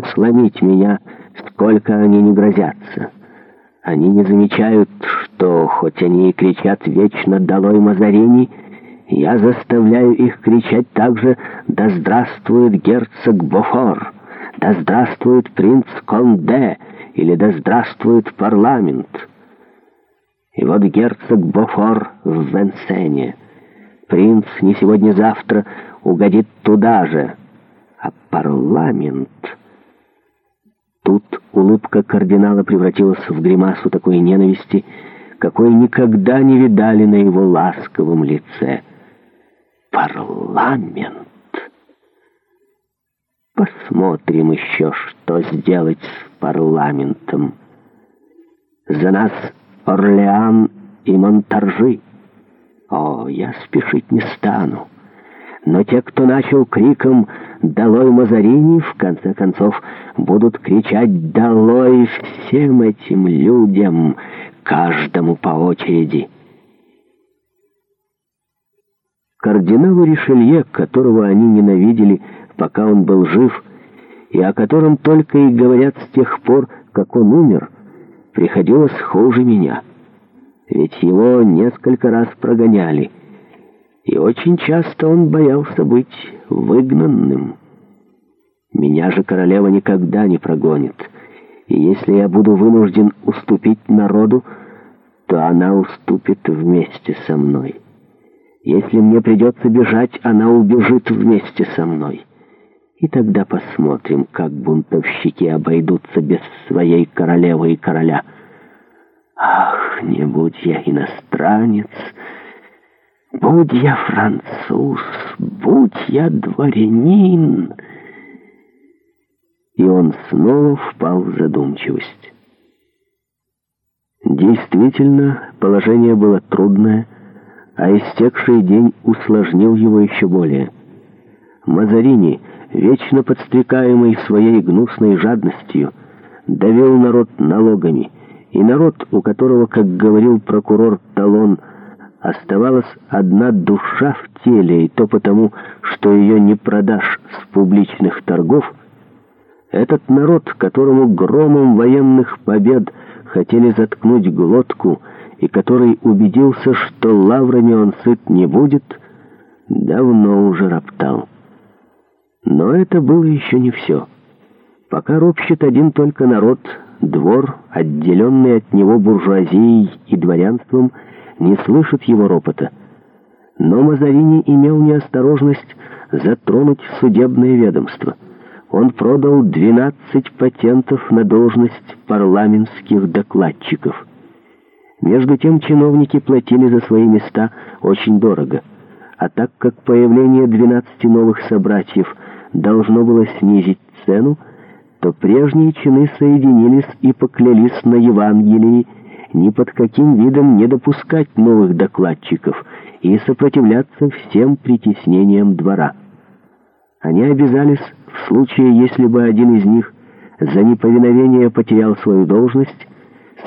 могут сломить меня, сколько они не грозятся. Они не замечают, что, хоть они и кричат вечно «Долой Мазарини», я заставляю их кричать также «Да здравствует герцог Бофор!» «Да здравствует принц Конде!» или «Да здравствует парламент!» И вот герцог Бофор в Венсене. Принц не сегодня-завтра угодит туда же. А парламент... Тут улыбка кардинала превратилась в гримасу такой ненависти, какой никогда не видали на его ласковом лице. Парламент! Посмотрим еще, что сделать с парламентом. За нас Орлеан и Монтаржи. О, я спешить не стану. Но те, кто начал криком «Долой Мазарини!», в конце концов будут кричать «Долой всем этим людям!» каждому по очереди. Кардиналу Ришелье, которого они ненавидели, пока он был жив, и о котором только и говорят с тех пор, как он умер, приходилось хуже меня. Ведь его несколько раз прогоняли — и очень часто он боялся быть выгнанным. Меня же королева никогда не прогонит, и если я буду вынужден уступить народу, то она уступит вместе со мной. Если мне придется бежать, она убежит вместе со мной. И тогда посмотрим, как бунтовщики обойдутся без своей королевы и короля. Ах, не будь я иностранец! Будь я француз, будь я дворянин!» И он снова впал в задумчивость. Действительно, положение было трудное, а истекший день усложнил его еще более. Мазарини, вечно подстрекаемый своей гнусной жадностью, давил народ налогами, и народ, у которого, как говорил прокурор Талон, оставалась одна душа в теле, и то потому, что ее не продашь с публичных торгов, этот народ, которому громом военных побед хотели заткнуть глотку, и который убедился, что лаврами он сыт не будет, давно уже роптал. Но это было еще не все. Пока ропщет один только народ, двор, отделенный от него буржуазией и дворянством, — не слышит его ропота. Но Мазарини имел неосторожность затронуть судебное ведомство. Он продал 12 патентов на должность парламентских докладчиков. Между тем чиновники платили за свои места очень дорого. А так как появление 12 новых собратьев должно было снизить цену, то прежние чины соединились и поклялись на Евангелии, ни под каким видом не допускать новых докладчиков и сопротивляться всем притеснениям двора. Они обязались в случае, если бы один из них за неповиновение потерял свою должность,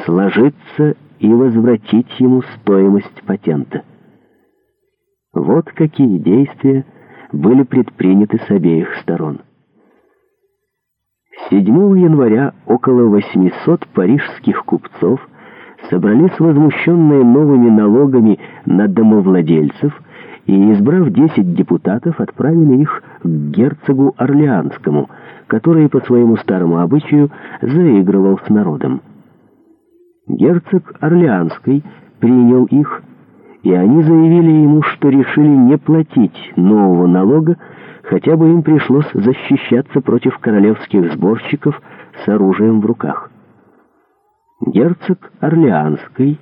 сложиться и возвратить ему стоимость патента. Вот какие действия были предприняты с обеих сторон. 7 января около 800 парижских купцов – собрались возмущенные новыми налогами на домовладельцев и, избрав 10 депутатов, отправили их к герцогу Орлеанскому, который по своему старому обычаю заигрывал с народом. Герцог Орлеанский принял их, и они заявили ему, что решили не платить нового налога, хотя бы им пришлось защищаться против королевских сборщиков с оружием в руках. Герцог Орлеанский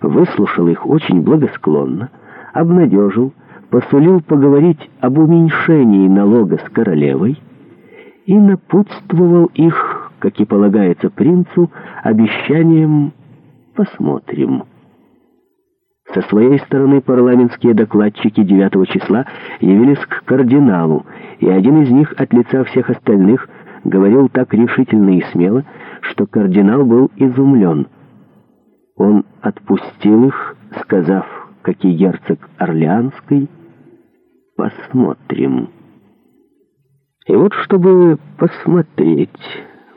выслушал их очень благосклонно, обнадежил, посулил поговорить об уменьшении налога с королевой и напутствовал их, как и полагается принцу, обещанием «посмотрим». Со своей стороны парламентские докладчики 9 числа явились к кардиналу, и один из них от лица всех остальных говорил так решительно и смело, что кардинал был изумлен. Он отпустил их, сказав, как и герцог Орлеанский, «Посмотрим». И вот, чтобы посмотреть...